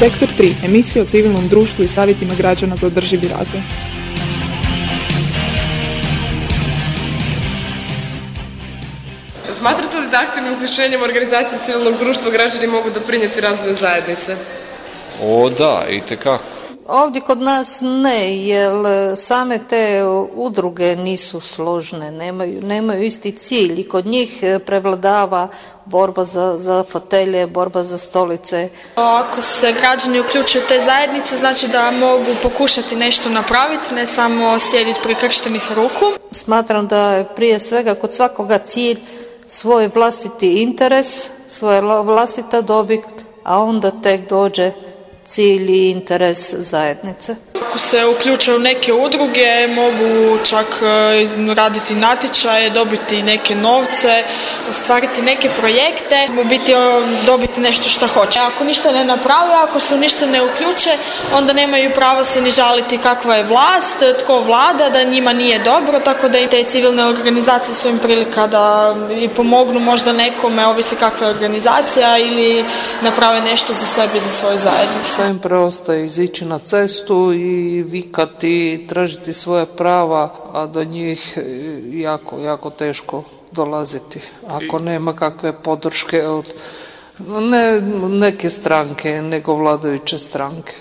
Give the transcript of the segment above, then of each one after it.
Sektor 3, emisija o civilnom društvu i savjetima građana za održivi razvoj. Smatrate li da aktivnim uključenjem organizacije civilnog društva građani mogu doprinijeti razvoju zajednice? O da, i tekako. Ovdje kod nas ne, jer same te udruge nisu složne, nemaju, nemaju isti cilj i kod njih e, prevladava borba za, za fotelje, borba za stolice. Ako se građani uključuju te zajednice, znači da mogu pokušati nešto napraviti, ne samo sjediti prikrštenih ruku. Smatram da je prije svega kod svakoga cilj svoj vlastiti interes, svoja vlastita dobit, a onda tek dođe cilj i interes zajednice. Ako se uključe u neke udruge, mogu čak e, raditi natječaje, dobiti neke novce, ostvariti neke projekte, biti dobiti nešto što hoće. Ako ništa ne naprave, ako se ništa ne uključe, onda nemaju pravo se ni žaliti kakva je vlast, tko vlada, da njima nije dobro, tako da i te civilne organizacije su im prilika da i pomognu možda nekome, ovisi kakva je organizacija ili naprave nešto za sebe i za svoju zajednicu. Sve im preostaje izići na cestu i vikati, tražiti svoje prava, a do njih jako, jako teško dolaziti. Ako nema kakve podrške od ne neke stranke, nego vladajuće stranke.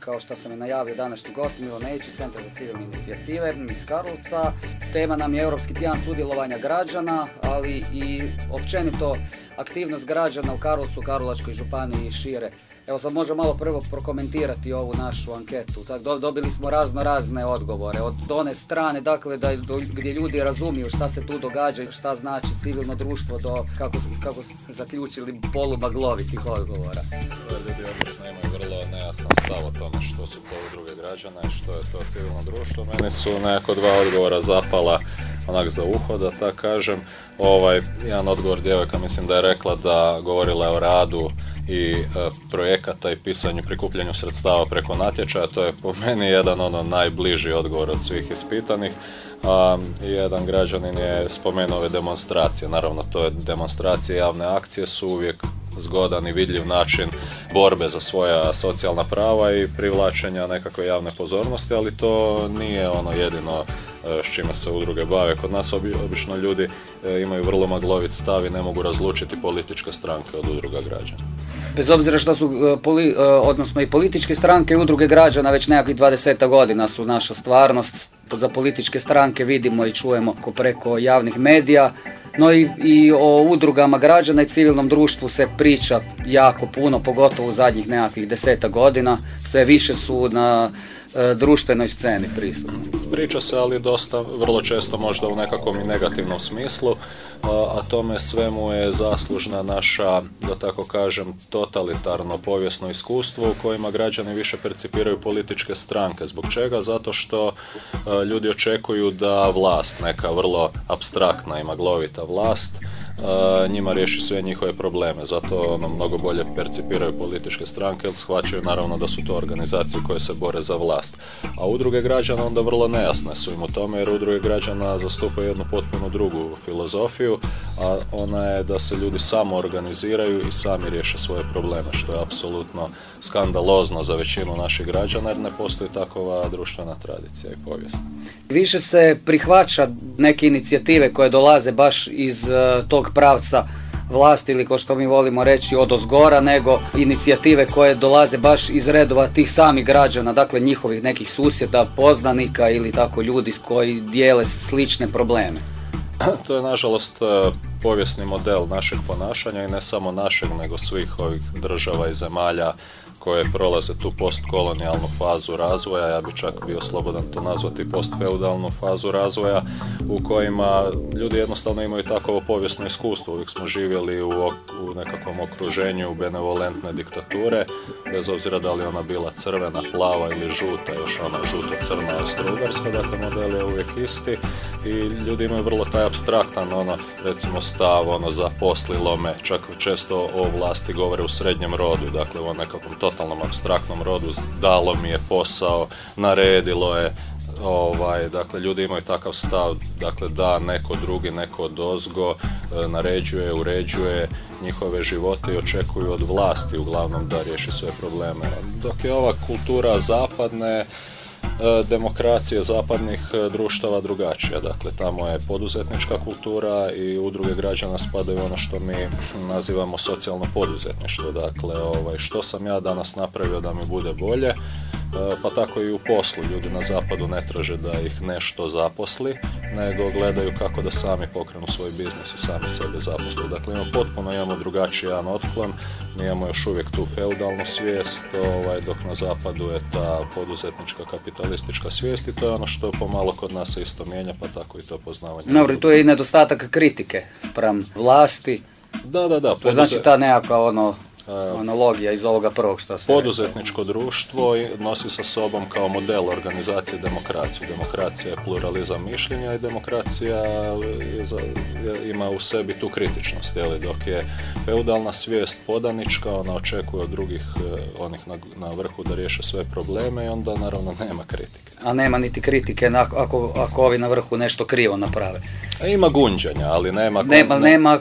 Kao što sam i najavio današnji gost Milo Nejići, Centar za civilne inicijative iz Karlovca. Tema nam je Europski tjedan sudjelovanja građana, ali i općenito aktivnost građana u Karlovcu, Karlovačkoj županiji i šire. Evo sad može malo prvo prokomentirati ovu našu anketu. Tak, dobili smo razno razne odgovore. Od one strane, dakle, da, gdje ljudi razumiju šta se tu događa i šta znači civilno društvo do, kako, kako zaključili polumaglovitih odgovora. Ljudi obično imaju vrlo nejasan stav o tome što su to udruge građana i što je to civilno društvo. Meni su nekako dva odgovora zapala onak za uho, da tako kažem. Ovaj, jedan odgovor djevojka mislim da je rekla da govorila je o radu i e, projekata i pisanju, prikupljanju sredstava preko natječaja. To je po meni jedan ono najbliži odgovor od svih ispitanih. A, jedan građanin je spomenuo ove demonstracije. Naravno, to je demonstracije javne akcije su uvijek zgodan i vidljiv način borbe za svoja socijalna prava i privlačenja nekakve javne pozornosti, ali to nije ono jedino e, s čime se udruge bave. Kod nas obično ljudi e, imaju vrlo maglovit stav i ne mogu razlučiti političke stranke od udruga građana. Bez obzira što su, e, odnosno i političke stranke i udruge građana već nekakvih 20 godina su naša stvarnost. Za političke stranke vidimo i čujemo preko javnih medija, no i, i o udrugama građana i civilnom društvu se priča jako puno, pogotovo u zadnjih nekakvih deseta godina. Sve više su na e, društvenoj sceni prisutni. Priča se, ali dosta, vrlo često možda u nekakvom i negativnom smislu, a tome svemu je zaslužna naša, da tako kažem, totalitarno povijesno iskustvo u kojima građani više percipiraju političke stranke. Zbog čega? Zato što ljudi očekuju da vlast, neka vrlo abstraktna i maglovita vlast, njima riješi sve njihove probleme. Zato ono, mnogo bolje percipiraju političke stranke jer shvaćaju naravno da su to organizacije koje se bore za vlast. A udruge građana onda vrlo nejasne su im u tome jer udruge građana zastupaju jednu potpuno drugu filozofiju, a ona je da se ljudi samo organiziraju i sami riješe svoje probleme, što je apsolutno skandalozno za većinu naših građana jer ne postoji takova društvena tradicija i povijest. Više se prihvaća neke inicijative koje dolaze baš iz uh, pravca vlasti ili kao što mi volimo reći od ozgora, nego inicijative koje dolaze baš iz redova tih samih građana, dakle njihovih nekih susjeda, poznanika ili tako ljudi koji dijele slične probleme. To je nažalost e, povijesni model našeg ponašanja i ne samo našeg, nego svih ovih država i zemalja koje prolaze tu postkolonijalnu fazu razvoja, ja bi čak bio slobodan to nazvati postfeudalnu fazu razvoja, u kojima ljudi jednostavno imaju takovo povijesno iskustvo. Uvijek smo živjeli u, u nekakvom okruženju benevolentne diktature, bez obzira da li ona bila crvena, plava ili žuta, još ona žuto-crna austro dakle model je uvijek isti i ljudi imaju vrlo taj abstraktan ono, recimo stav, ono zaposlilo me, čak često o vlasti govore u srednjem rodu, dakle u nekakvom totalnom abstraktnom rodu, dalo mi je posao, naredilo je, ovaj, dakle ljudi imaju takav stav, dakle da neko drugi, neko dozgo e, naređuje, uređuje njihove živote i očekuju od vlasti uglavnom da riješi sve probleme. Dok je ova kultura zapadne, demokracije zapadnih e, društava drugačija. Dakle, tamo je poduzetnička kultura i udruge građana spadaju ono što mi nazivamo socijalno poduzetništvo. Dakle, ovaj, što sam ja danas napravio da mi bude bolje, E, pa tako i u poslu. Ljudi na zapadu ne traže da ih nešto zaposli, nego gledaju kako da sami pokrenu svoj biznis i sami sebe zaposle. Dakle, imamo potpuno imamo drugačiji jedan otklon, mi imamo još uvijek tu feudalnu svijest, ovaj, dok na zapadu je ta poduzetnička kapitalistička svijest i to je ono što pomalo kod nas se isto mijenja, pa tako i to poznavanje. Dobro, to je i nedostatak kritike spram vlasti. Da, da, da. To je znači ta nekakva ono analogija iz ovoga prvog što se... Poduzetničko društvo nosi sa sobom kao model organizacije demokraciju. Demokracija je pluralizam mišljenja i demokracija ima u sebi tu kritičnost, jeli, dok je feudalna svijest podanička, ona očekuje od drugih e, onih na, na vrhu da riješe sve probleme i onda naravno nema kritike. A nema niti kritike ako, ako ovi na vrhu nešto krivo naprave. Ima gunđanja, ali nema... Nema, nema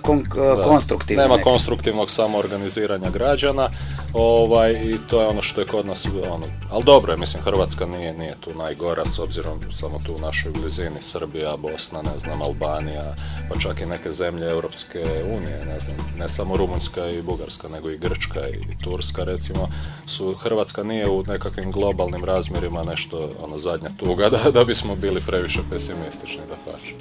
konstruktivnog. Nema konstruktivnog samoorganiziranja građana ovaj, i to je ono što je kod nas ono, ali dobro je, mislim Hrvatska nije, nije tu najgora s obzirom samo tu u našoj blizini Srbija, Bosna, ne znam, Albanija pa čak i neke zemlje Europske unije, ne znam, ne samo Rumunjska i Bugarska nego i Grčka i Turska recimo su, Hrvatska nije u nekakvim globalnim razmjerima nešto ono zadnja tuga da, da bismo bili previše pesimistični da pače.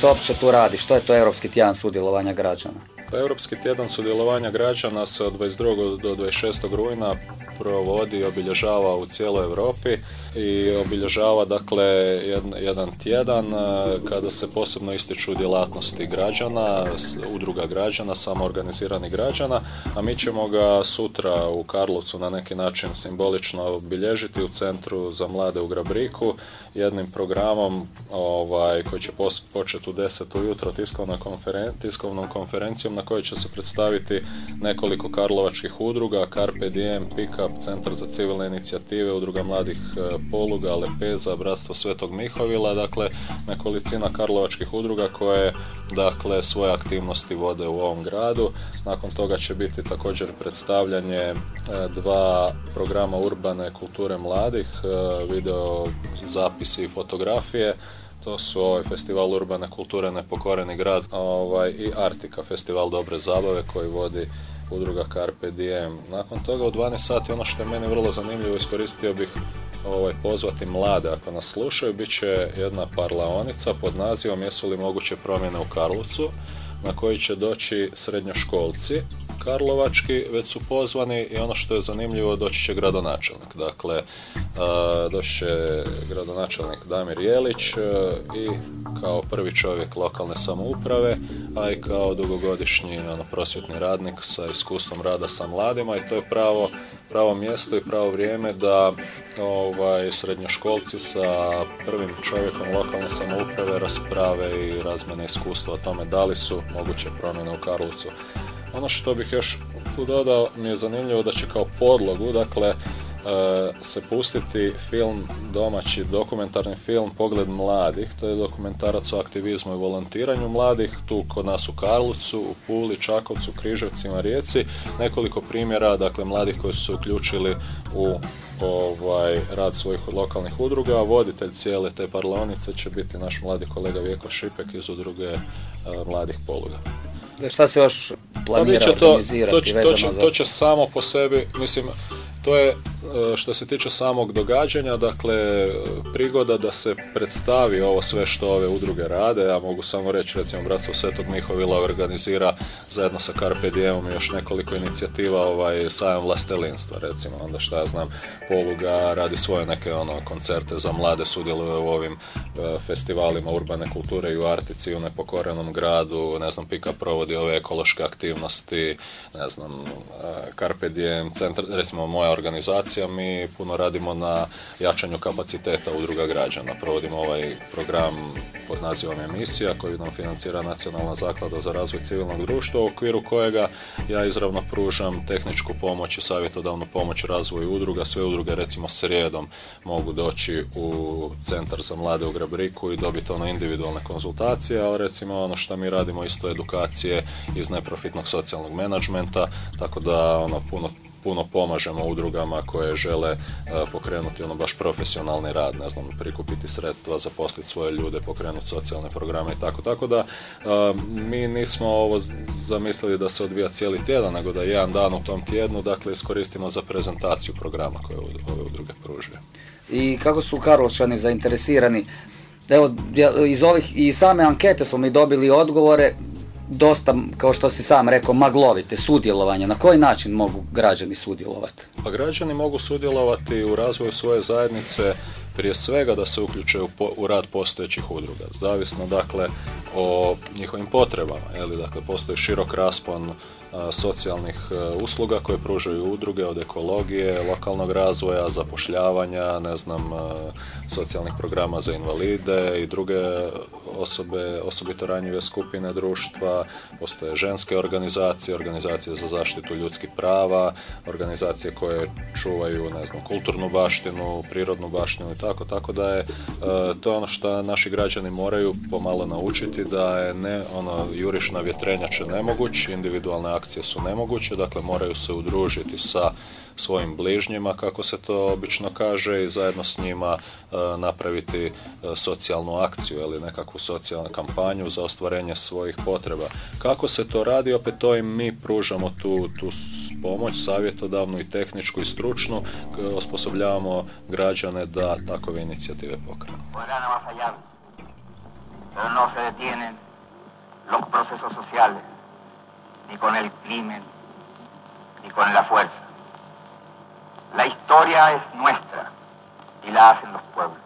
Se uopće tu radi? Što je to Europski tjedan sudjelovanja građana? Pa Europski tjedan sudjelovanja građana se od 22. do 26. rujna provodi i obilježava u cijeloj Europi i obilježava dakle jedan tjedan e, kada se posebno ističu djelatnosti građana, udruga građana, samoorganiziranih građana, a mi ćemo ga sutra u Karlovcu na neki način simbolično obilježiti u Centru za mlade u Grabriku jednim programom ovaj, koji će početi u 10 ujutro tiskovnom, konferen, tiskovnom konferencijom na kojoj će se predstaviti nekoliko karlovačkih udruga, Carpe Diem, Pickup, Centar za civilne inicijative, Udruga mladih e, poluga, lepeza, bratstvo Svetog Mihovila, dakle nekolicina karlovačkih udruga koje dakle svoje aktivnosti vode u ovom gradu. Nakon toga će biti također predstavljanje e, dva programa urbane kulture mladih, e, video zapisi i fotografije. To su ovaj festival urbane kulture Nepokoreni grad ovaj, i Artika, festival dobre zabave koji vodi udruga Carpe Diem. Nakon toga u 12 sati ono što je meni vrlo zanimljivo iskoristio bih ovaj, pozvati mlade ako nas slušaju, bit će jedna parlaonica pod nazivom Jesu li moguće promjene u Karlovcu na koji će doći srednjoškolci Karlovački, već su pozvani i ono što je zanimljivo, doći će gradonačelnik. Dakle, doći će gradonačelnik Damir Jelić i kao prvi čovjek lokalne samouprave, a i kao dugogodišnji ono, prosvjetni radnik sa iskustvom rada sa mladima i to je pravo, pravo mjesto i pravo vrijeme da ovaj, srednjoškolci sa prvim čovjekom lokalne samouprave rasprave i razmene iskustva o tome da li su moguće promjene u Karlovcu. Ono što bih još tu dodao mi je zanimljivo da će kao podlogu, dakle, E, se pustiti film, domaći dokumentarni film Pogled mladih, to je dokumentarac o aktivizmu i volontiranju mladih, tu kod nas u Karlovcu, u Puli, Čakovcu, Križevcima, Rijeci, nekoliko primjera, dakle mladih koji su se uključili u ovaj, rad svojih lokalnih udruga, voditelj cijele te parlaonice će biti naš mladi kolega Vjeko Šipek iz udruge e, mladih poluga. Šta se još planira to, to, će, to, će, to će samo po sebi, mislim, to je e, što se tiče samog događanja, dakle prigoda da se predstavi ovo sve što ove udruge rade. Ja mogu samo reći, recimo Bratstvo Svetog Mihovila organizira zajedno sa Carpe Diemom još nekoliko inicijativa ovaj sajam vlastelinstva, recimo onda što ja znam Poluga radi svoje neke ono koncerte za mlade, sudjeluje u ovim e, festivalima urbane kulture i u Artici u nepokorenom gradu, ne znam Pika provodi ove ekološke aktivnosti, ne znam e, Carpe Diem, centar, recimo moja organizacija, mi puno radimo na jačanju kapaciteta udruga građana. Provodimo ovaj program pod nazivom emisija koji nam financira Nacionalna zaklada za razvoj civilnog društva u okviru kojega ja izravno pružam tehničku pomoć i savjetodavnu pomoć razvoju udruga. Sve udruge recimo srijedom mogu doći u centar za mlade u Grabriku i dobiti ono individualne konzultacije, ali recimo ono što mi radimo isto edukacije iz neprofitnog socijalnog menadžmenta, tako da ono puno puno pomažemo udrugama koje žele e, pokrenuti ono baš profesionalni rad, ne znam, prikupiti sredstva, zaposliti svoje ljude, pokrenuti socijalne programe i tako. Tako da e, mi nismo ovo zamislili da se odvija cijeli tjedan, nego da jedan dan u tom tjednu, dakle, iskoristimo za prezentaciju programa koje ove udruge pružaju. I kako su Karlovčani zainteresirani Evo, iz ovih, i same ankete smo mi dobili odgovore dosta, kao što si sam rekao, maglovite sudjelovanja. Na koji način mogu građani sudjelovati? Pa građani mogu sudjelovati u razvoju svoje zajednice prije svega da se uključe u, rad postojećih udruga. Zavisno dakle o njihovim potrebama. Eli, dakle, postoji širok raspon socijalnih e, usluga koje pružaju udruge od ekologije, lokalnog razvoja, zapošljavanja, ne znam, socijalnih programa za invalide i druge osobe, osobito ranjive skupine društva, postoje ženske organizacije, organizacije za zaštitu ljudskih prava, organizacije koje čuvaju, ne znam, kulturnu baštinu, prirodnu baštinu i tako, tako da je e, to ono što naši građani moraju pomalo naučiti da je ne, ono, juriš na vjetrenjače nemoguć, individualne akcije su nemoguće, dakle moraju se udružiti sa svojim bližnjima, kako se to obično kaže, i zajedno s njima e, napraviti e, socijalnu akciju ili nekakvu socijalnu kampanju za ostvarenje svojih potreba. Kako se to radi, opet to im mi pružamo tu, tu pomoć, savjetodavnu i tehničku i stručnu, osposobljavamo građane da takove inicijative pokrenu. no se detienen los procesos sociales, ni con el crimen, ni con la fuerza. La historia es nuestra y la hacen los pueblos.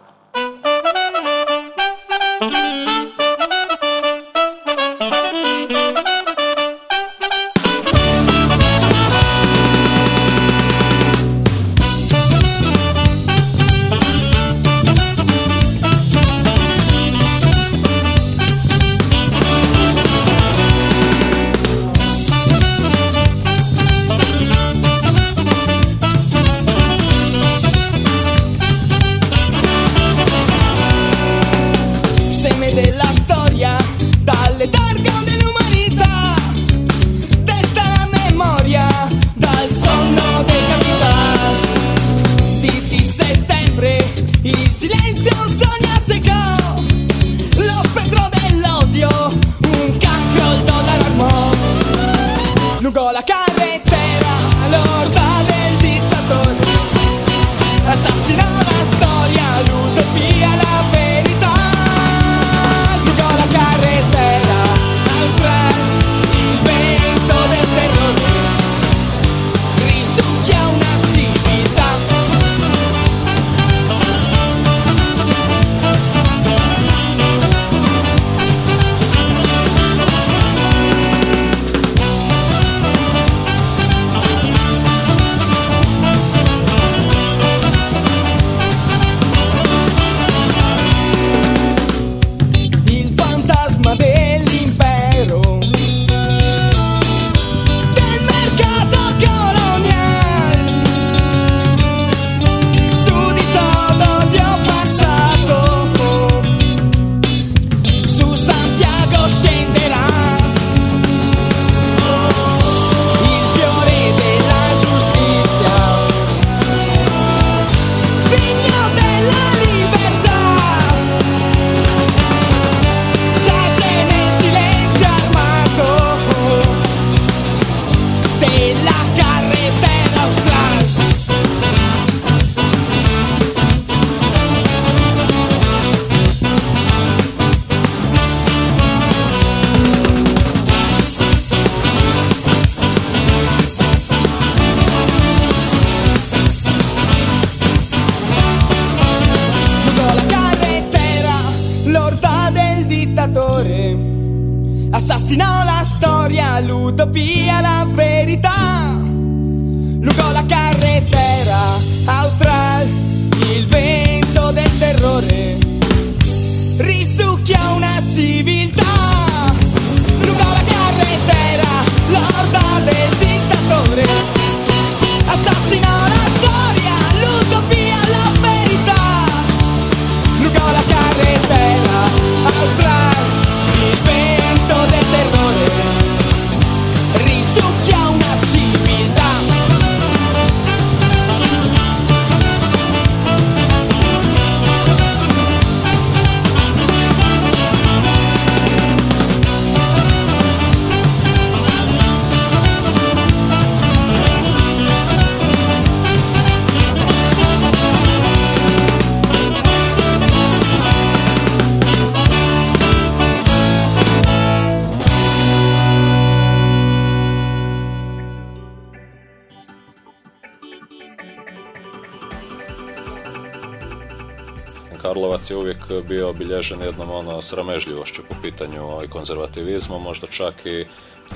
Obilježen jednom ono sramežljivošću po pitanju ovaj, konzervativizma, možda čak i,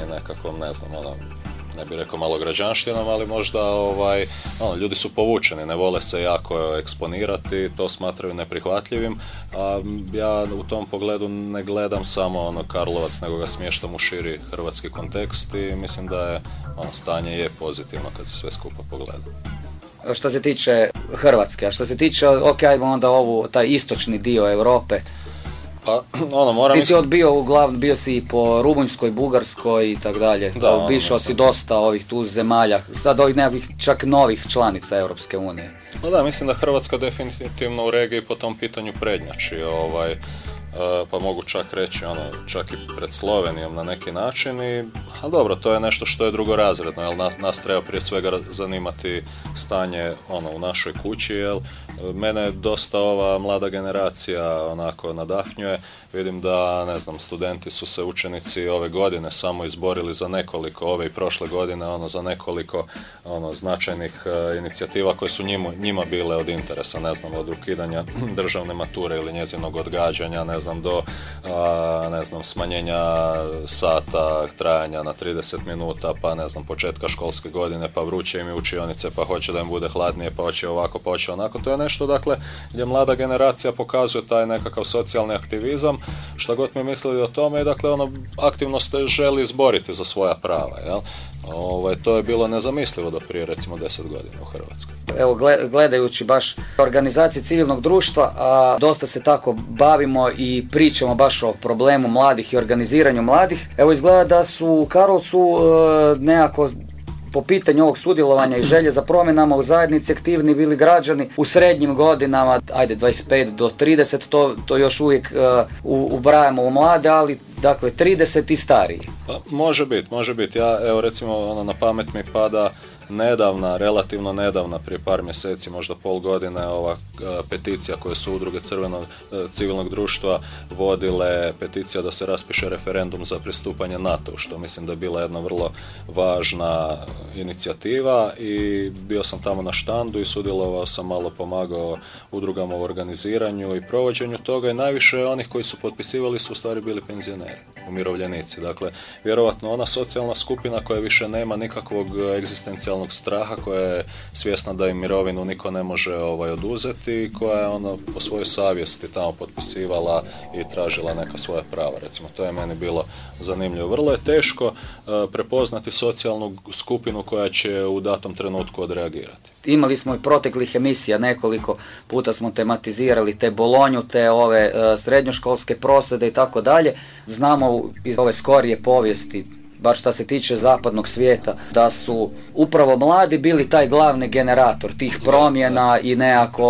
i nekakvom, ne znam, ono, ne bih rekao malograđanštinom, ali možda ovaj, ono, ljudi su povučeni, ne vole se jako eksponirati, to smatraju neprihvatljivim, a ja u tom pogledu ne gledam samo ono Karlovac, nego ga smještam u širi hrvatski kontekst i mislim da je ono, stanje je pozitivno kad se sve skupa pogleda. Što se tiče Hrvatske, a što se tiče, ok, ajmo onda ovu, taj istočni dio Europe. Pa, ono, moram... Ti si odbio uglavnom, bio si i po Rumunjskoj, Bugarskoj i tako dalje. Da, ono, Obišao si dosta ovih tu zemalja, sad ovih nekakvih čak novih članica Europske unije. No da, mislim da Hrvatska definitivno u regiji po tom pitanju prednjači, ovaj, pa mogu čak reći ono, čak i pred Slovenijom na neki način i, a dobro, to je nešto što je drugorazredno, jel nas, nas treba prije svega zanimati stanje ono, u našoj kući, jel. E, mene dosta ova mlada generacija onako nadahnjuje, vidim da, ne znam, studenti su se učenici ove godine samo izborili za nekoliko, ove i prošle godine, ono, za nekoliko ono, značajnih e, inicijativa koje su njima, njima bile od interesa, ne znam, od ukidanja državne mature ili njezinog odgađanja, ne znam, do, a, ne znam, smanjenja sata trajanja na 30 minuta, pa ne znam, početka školske godine, pa vruće im učionice, pa hoće da im bude hladnije, pa hoće ovako, pa hoće onako. To je nešto, dakle, gdje mlada generacija pokazuje taj nekakav socijalni aktivizam, šta god mi mislili o tome, dakle, ono, aktivno se želi izboriti za svoja prava, jel? Ovaj, to je bilo nezamislivo do prije, recimo, 10 godina u Hrvatskoj. Evo, gle- gledajući baš organizacije civilnog društva, a dosta se tako bavimo i pričamo baš o problemu mladih i organiziranju mladih. Evo, izgleda da su u Karolcu e, nekako po pitanju ovog sudjelovanja i želje za promjenama u zajednici aktivni bili građani u srednjim godinama, ajde 25 do 30, to, to još uvijek e, u- ubrajamo u mlade, ali dakle 30 i stariji. Pa, može biti, može biti. Ja, evo recimo, ono, na pamet mi pada nedavna, relativno nedavna, prije par mjeseci, možda pol godine, ova e, peticija koje su udruge crvenog e, civilnog društva vodile, peticija da se raspiše referendum za pristupanje NATO, što mislim da je bila jedna vrlo važna inicijativa i bio sam tamo na štandu i sudjelovao sam malo pomagao udrugama u organiziranju i provođenju toga i najviše onih koji su potpisivali su u stvari bili penzioneri, umirovljenici. Dakle, vjerovatno ona socijalna skupina koja više nema nikakvog egzistencijalnog straha, koja je svjesna da im mirovinu niko ne može ovaj, oduzeti koja je ono po svojoj savjesti tamo potpisivala i tražila neka svoja prava. Recimo, to je meni bilo zanimljivo. Vrlo je teško eh, prepoznati socijalnu skupinu koja će u datom trenutku odreagirati. Imali smo i proteklih emisija, nekoliko puta smo tematizirali te Bolonju, te ove e, srednjoškolske prosvjede i tako dalje. Znamo iz ove skorije povijesti, bar što se tiče zapadnog svijeta, da su upravo mladi bili taj glavni generator tih promjena i nekako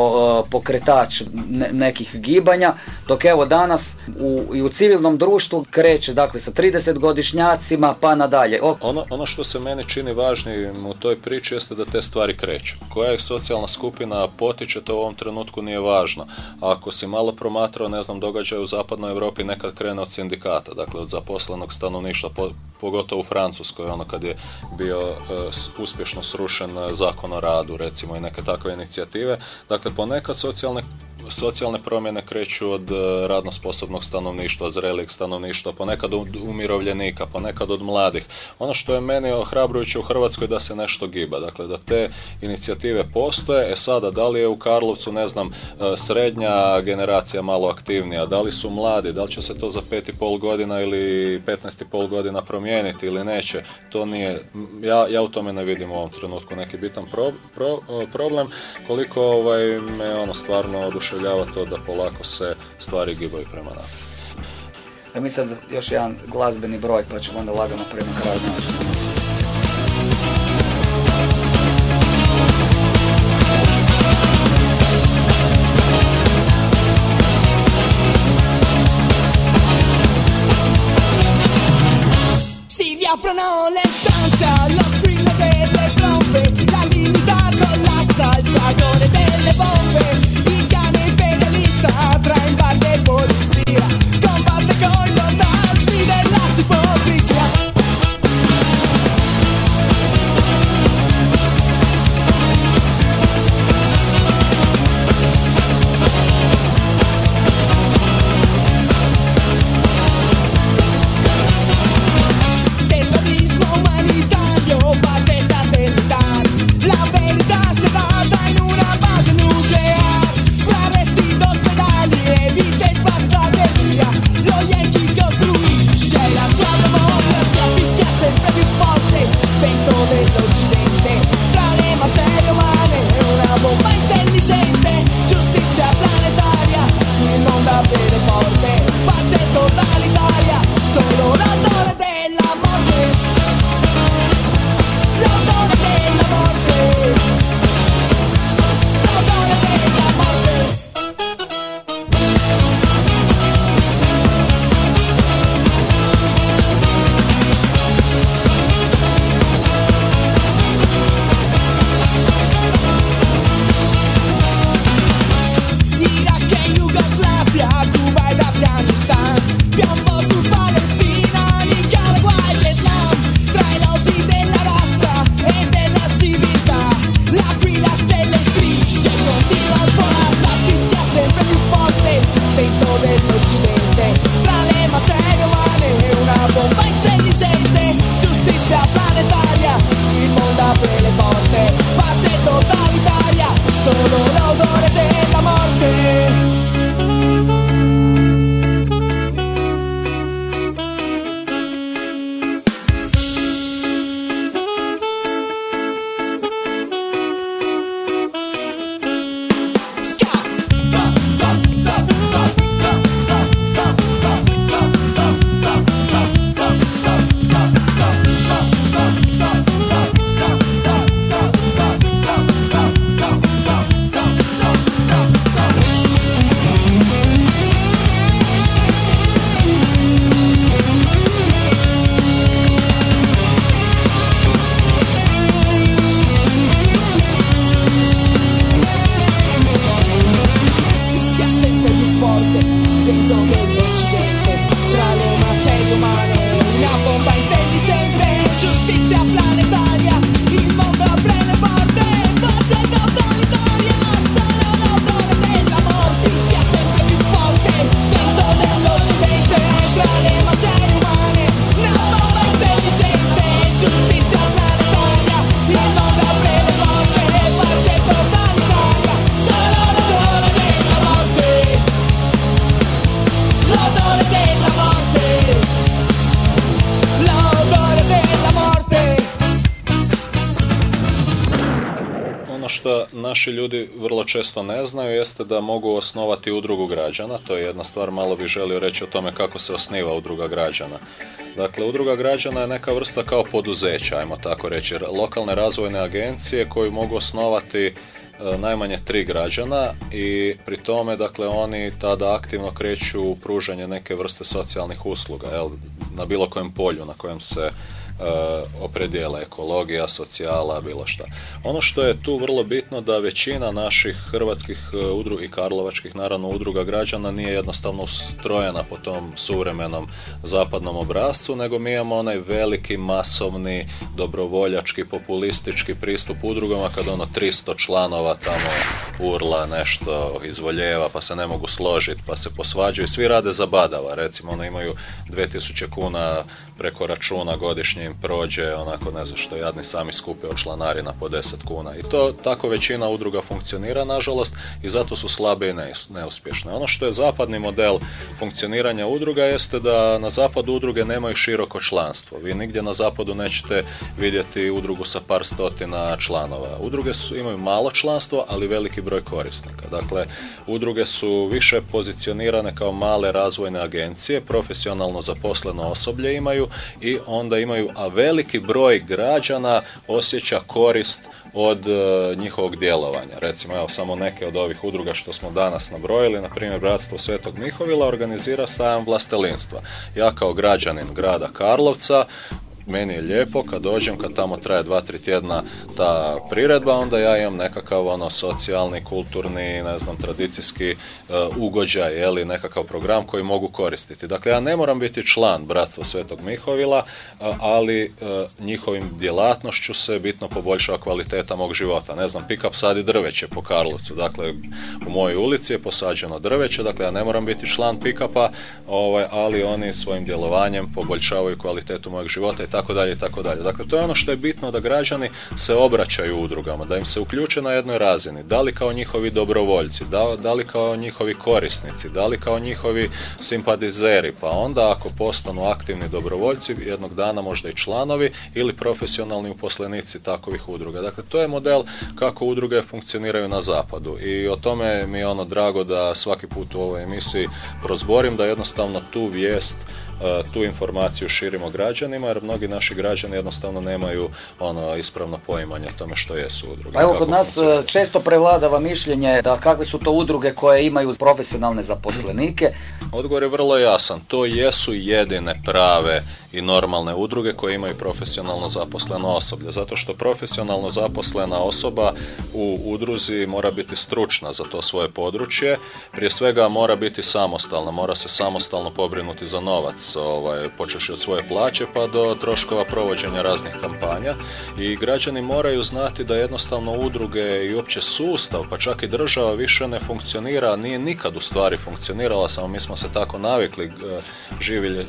e, pokretač ne- nekih gibanja, dok evo danas u, i u civilnom društvu kreće dakle sa 30 godišnjacima pa nadalje. O, Ono, ono što se meni čini važnijim u toj priči jeste da te stvari kreću. Koja ih socijalna skupina potiče, to u ovom trenutku nije važno. Ako si malo promatrao, ne znam, događaj u zapadnoj Europi nekad krene od sindikata, dakle od zaposlenog stanovništva, po- pogotovo u Francuskoj, ono kad je bio s- uspješno srušen e, zakon o radu, recimo, i neke takve inicijative. Dakle, ponekad socijalne socijalne promjene kreću od e, radno sposobnog stanovništva, zrelijeg stanovništva, ponekad od umirovljenika, ponekad od mladih. Ono što je meni ohrabrujuće u Hrvatskoj da se nešto giba, dakle da te inicijative postoje, e sada da li je u Karlovcu, ne znam, e, srednja generacija malo aktivnija, da li su mladi, da li će se to za pet i pol godina ili 15 i pol godina promijeniti ili neće, to nije, ja, ja u tome ne vidim u ovom trenutku neki bitan pro- pro- problem, koliko ovaj, me ono stvarno oduševljava to da polako se stvari gibaju prema naprijed. Ja mi sad još jedan glazbeni broj pa ćemo onda lagano prema kraju naći. Si riaprono naši ljudi vrlo često ne znaju jeste da mogu osnovati udrugu građana. To je jedna stvar, malo bih želio reći o tome kako se osniva udruga građana. Dakle, udruga građana je neka vrsta kao poduzeća, ajmo tako reći, lokalne razvojne agencije koju mogu osnovati e, najmanje tri građana i pri tome dakle oni tada aktivno kreću u pružanje neke vrste socijalnih usluga jel, na bilo kojem polju na kojem se opredijele, ekologija, socijala, bilo šta. Ono što je tu vrlo bitno da većina naših hrvatskih udruga i karlovačkih naravno udruga građana nije jednostavno ustrojena po tom suvremenom zapadnom obrazcu, nego mi imamo onaj veliki masovni dobrovoljački populistički pristup udrugama kad ono 300 članova tamo urla nešto izvoljeva pa se ne mogu složiti pa se posvađaju svi rade za badava recimo ono imaju 2000 kuna preko računa godišnje im prođe onako ne znam što jadni sami skupe od članarina po 10 kuna i to tako većina udruga funkcionira nažalost i zato su slabe i neuspješne ono što je zapadni model funkcioniranja udruga jeste da na zapadu udruge nemaju široko članstvo vi nigdje na zapadu nećete vidjeti udrugu sa par stotina članova. Udruge su, imaju malo članstvo, ali veliki broj korisnika. Dakle, udruge su više pozicionirane kao male razvojne agencije, profesionalno zaposleno osoblje imaju i onda imaju, a veliki broj građana osjeća korist od e, njihovog djelovanja. Recimo, evo samo neke od ovih udruga što smo danas nabrojili, na primjer Bratstvo Svetog Mihovila organizira sajam vlastelinstva. Ja kao građanin grada Karlovca meni je lijepo kad dođem, kad tamo traje dva, tri tjedna ta priredba, onda ja imam nekakav ono socijalni, kulturni, ne znam, tradicijski uh, ugođaj, ili nekakav program koji mogu koristiti. Dakle, ja ne moram biti član Bratstva Svetog Mihovila, uh, ali uh, njihovim djelatnošću se bitno poboljšava kvaliteta mog života. Ne znam, pick-up sadi drveće po Karlovcu, dakle, u mojoj ulici je posađeno drveće, dakle, ja ne moram biti član pick-upa, ovaj, ali oni svojim djelovanjem poboljšavaju kvalitetu mojeg života i tako dalje i tako dalje. Dakle, to je ono što je bitno da građani se obraćaju udrugama, da im se uključe na jednoj razini, da li kao njihovi dobrovoljci, da, da li kao njihovi korisnici, da li kao njihovi simpatizeri, pa onda ako postanu aktivni dobrovoljci, jednog dana možda i članovi ili profesionalni uposlenici takovih udruga. Dakle, to je model kako udruge funkcioniraju na zapadu i o tome mi je ono drago da svaki put u ovoj emisiji prozborim da jednostavno tu vijest tu informaciju širimo građanima jer mnogi naši građani jednostavno nemaju ono ispravno poimanje o tome što jesu udruge. Pa evo kod nas e, često prevladava mišljenje da kakve su to udruge koje imaju profesionalne zaposlenike. Odgovor je vrlo jasan. To jesu jedine prave i normalne udruge koje imaju profesionalno zaposleno osoblje. Zato što profesionalno zaposlena osoba u udruzi mora biti stručna za to svoje područje. Prije svega mora biti samostalna, mora se samostalno pobrinuti za novac, ovaj, počeši od svoje plaće pa do troškova provođenja raznih kampanja. I građani moraju znati da jednostavno udruge i uopće sustav, pa čak i država više ne funkcionira, nije nikad u stvari funkcionirala, samo mi smo se tako navikli eh,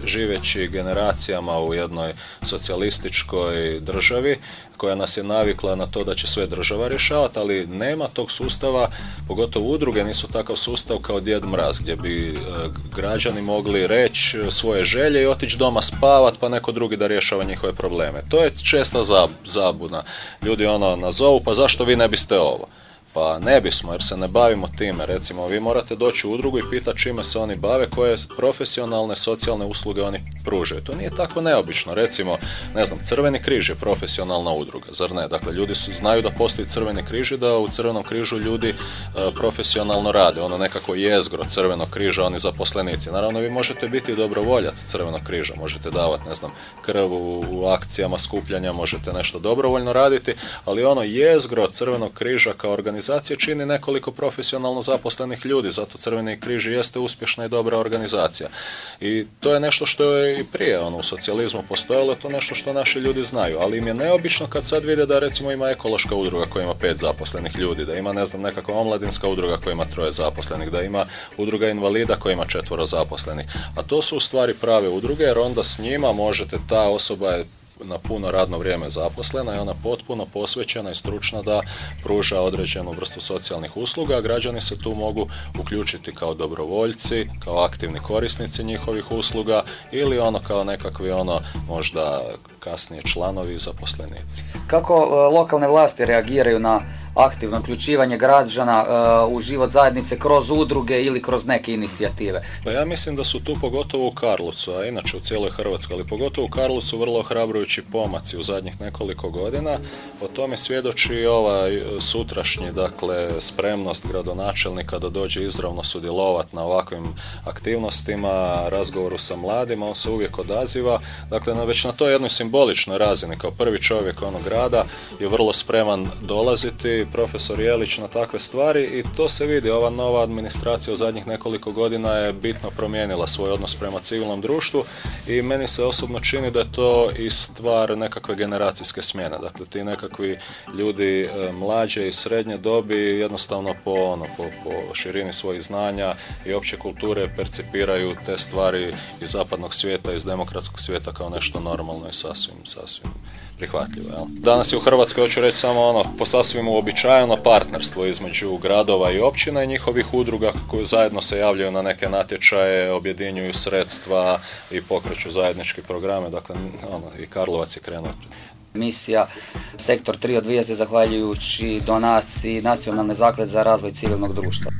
živeći generacije u jednoj socijalističkoj državi koja nas je navikla na to da će sve država rješavati, ali nema tog sustava, pogotovo udruge nisu takav sustav kao Djed Mraz, gdje bi e, građani mogli reći svoje želje i otići doma spavat, pa neko drugi da rješava njihove probleme. To je česta zabuna. Ljudi ono nazovu, pa zašto vi ne biste ovo? Pa ne bismo jer se ne bavimo time. Recimo vi morate doći u udrugu i pitati čime se oni bave, koje profesionalne socijalne usluge oni pružaju. To nije tako neobično. Recimo, ne znam, Crveni križ je profesionalna udruga, zar ne? Dakle, ljudi su, znaju da postoji Crveni križ i da u Crvenom križu ljudi e, profesionalno rade. Ono nekako jezgro Crvenog križa, oni zaposlenici. Naravno, vi možete biti dobrovoljac Crvenog križa, možete davati, ne znam, krv u, u akcijama skupljanja, možete nešto dobrovoljno raditi, ali ono jezgro Crvenog križa kao organizacije čini nekoliko profesionalno zaposlenih ljudi, zato Crveni križ jeste uspješna i dobra organizacija. I to je nešto što je i prije ono, u socijalizmu postojalo, to nešto što naši ljudi znaju, ali im je neobično kad sad vide da recimo ima ekološka udruga koja ima pet zaposlenih ljudi, da ima ne znam nekakva omladinska udruga koja ima troje zaposlenih, da ima udruga invalida koja ima četvoro zaposlenih. A to su u stvari prave udruge jer onda s njima možete, ta osoba je na puno radno vrijeme zaposlena i ona potpuno posvećena i stručna da pruža određenu vrstu socijalnih usluga, a građani se tu mogu uključiti kao dobrovoljci, kao aktivni korisnici njihovih usluga ili ono kao nekakvi ono možda kasnije članovi i zaposlenici. Kako e, lokalne vlasti reagiraju na aktivno uključivanje građana uh, u život zajednice kroz udruge ili kroz neke inicijative. Pa ja mislim da su tu pogotovo u Karlovcu, a inače u cijeloj Hrvatskoj, ali pogotovo u Karlovcu vrlo ohrabrujući pomaci u zadnjih nekoliko godina. O tome svjedoči i ovaj sutrašnji, dakle, spremnost gradonačelnika da dođe izravno sudjelovati na ovakvim aktivnostima, razgovoru sa mladima, on se uvijek odaziva. Dakle, na, već na toj jednoj simboličnoj razini, kao prvi čovjek onog grada, je vrlo spreman dolaziti, profesor Jelić na takve stvari i to se vidi, ova nova administracija u zadnjih nekoliko godina je bitno promijenila svoj odnos prema civilnom društvu i meni se osobno čini da je to i stvar nekakve generacijske smjene. Dakle, ti nekakvi ljudi e, mlađe i srednje dobi jednostavno po, ono, po, po širini svojih znanja i opće kulture percipiraju te stvari iz zapadnog svijeta, iz demokratskog svijeta kao nešto normalno i sasvim, sasvim prihvatljivo. Jel? Danas je u Hrvatskoj, hoću reći samo ono, po sasvim uobičajeno partnerstvo između gradova i općina i njihovih udruga koji zajedno se javljaju na neke natječaje, objedinjuju sredstva i pokreću zajedničke programe, dakle ono, i Karlovac je krenuo Misija Sektor 3 odvija se zahvaljujući donaciji Nacionalne zaklade za razvoj civilnog društva.